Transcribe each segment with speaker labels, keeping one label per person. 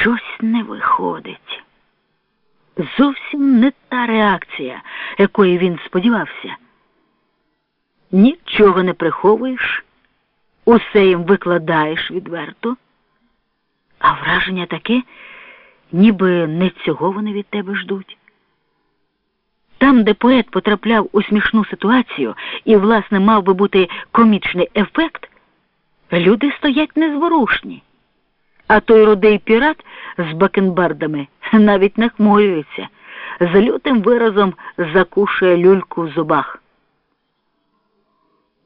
Speaker 1: щось не виходить. Зовсім не та реакція, якої він сподівався. Нічого не приховуєш, усе їм викладаєш відверто, а враження таке, ніби не цього вони від тебе ждуть. Там, де поет потрапляв у смішну ситуацію і, власне, мав би бути комічний ефект, люди стоять незворушні. А той рудий пірат з бакенбардами навіть нахмурюється, з лютим виразом закушує люльку в зубах.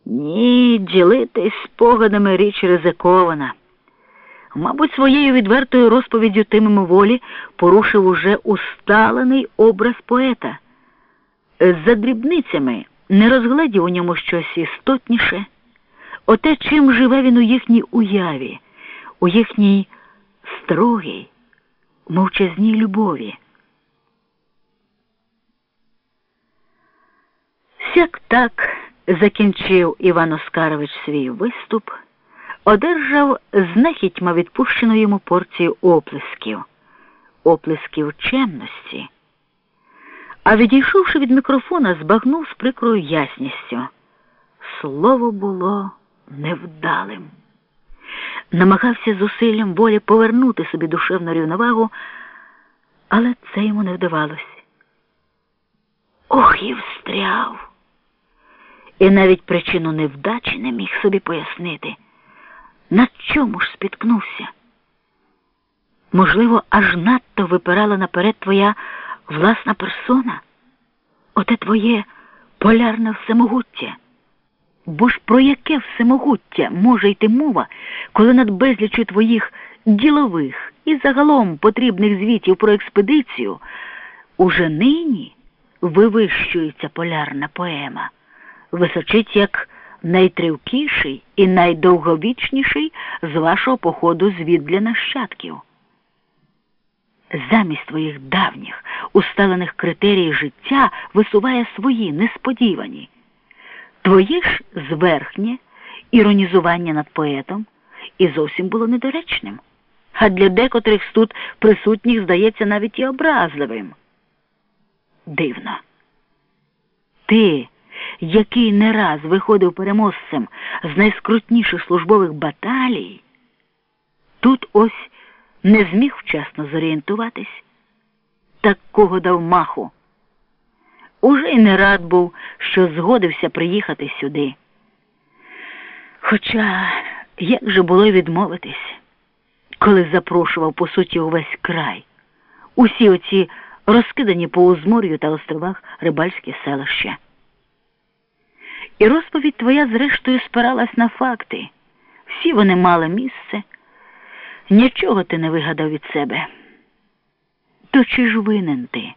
Speaker 1: Ні, ділитись спогадами річ ризикована. Мабуть, своєю відвертою розповіддю ти мимоволі порушив уже усталений образ поета. За дрібницями не розгледів у ньому щось істотніше, оте, чим живе він у їхній уяві, у їхній строгій, мовчазній любові. Сяк так закінчив Іван Оскарович свій виступ, одержав знахітьма відпущену йому порцію оплесків, оплесків чемності. А відійшовши від мікрофона, збагнув з прикрою ясністю. Слово було невдалим. Намагався зусиллям волі повернути собі душевну рівновагу, але це йому не вдавалось. Ох, і встряв. І навіть причину невдачі не міг собі пояснити, на чому ж спіткнувся. Можливо, аж надто випирала наперед твоя власна персона, оте твоє полярне всемогуття. Бо ж про яке всемогуття може йти мова, коли над безлічю твоїх ділових і загалом потрібних звітів про експедицію уже нині вивищується полярна поема, височить як найтривкіший і найдовговічніший з вашого походу звіт для нащадків замість твоїх давніх, усталених критерій життя висуває свої несподівані. Твоє ж зверхнє іронізування над поетом і зовсім було недоречним, а для декотрих з тут присутніх здається навіть і образливим. Дивно. Ти, який не раз виходив переможцем з найскрутніших службових баталій, тут ось не зміг вчасно зорієнтуватись, такого дав маху. Уже й не рад був, що згодився приїхати сюди. Хоча як же було відмовитись, коли запрошував, по суті, увесь край, усі оці розкидані по узмор'ю та островах рибальські селища. І розповідь твоя, зрештою, спиралась на факти. Всі вони мали місце. Нічого ти не вигадав від себе. То чи ж винен ти,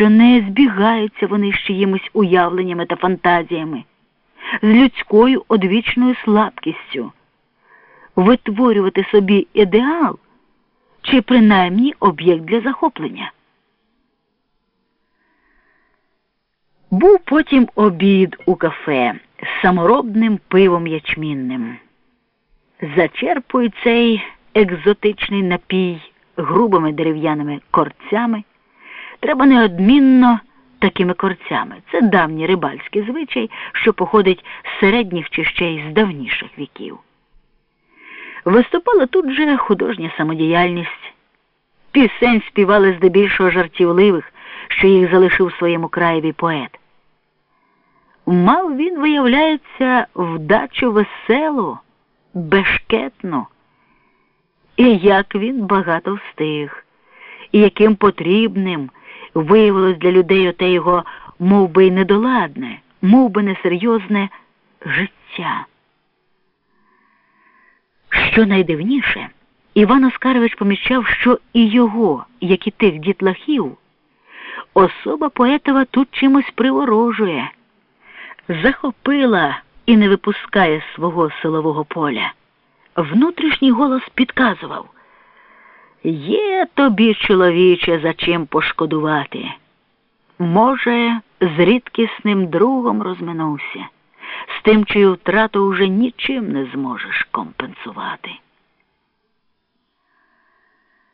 Speaker 1: що не збігаються вони з чиїмись уявленнями та фантазіями, з людською одвічною слабкістю, витворювати собі ідеал чи принаймні об'єкт для захоплення? Був потім обід у кафе з саморобним пивом ячмінним. Зачерпує цей екзотичний напій грубими дерев'яними корцями. Треба неодмінно такими корцями. Це давній рибальський звичай, що походить з середніх чи ще й з давніших віків. Виступала тут же художня самодіяльність. Пісень співали здебільшого жартівливих, що їх залишив у своєму краєві поет. Мав він, виявляється, вдачу веселу, бешкетну. І як він багато встиг, і яким потрібним виявилось для людей оте його мов би недоладне, мов би несерйозне життя. Що найдивніше, Іван Оскарович помічав, що і його, як і тих дітлахів, особа поетова тут чимось приворожує, захопила і не випускає свого силового поля. Внутрішній голос підказував Є тобі, чоловіче, за чим пошкодувати. Може, з рідкісним другом розминувся, з тим, чию втрату вже нічим не зможеш компенсувати.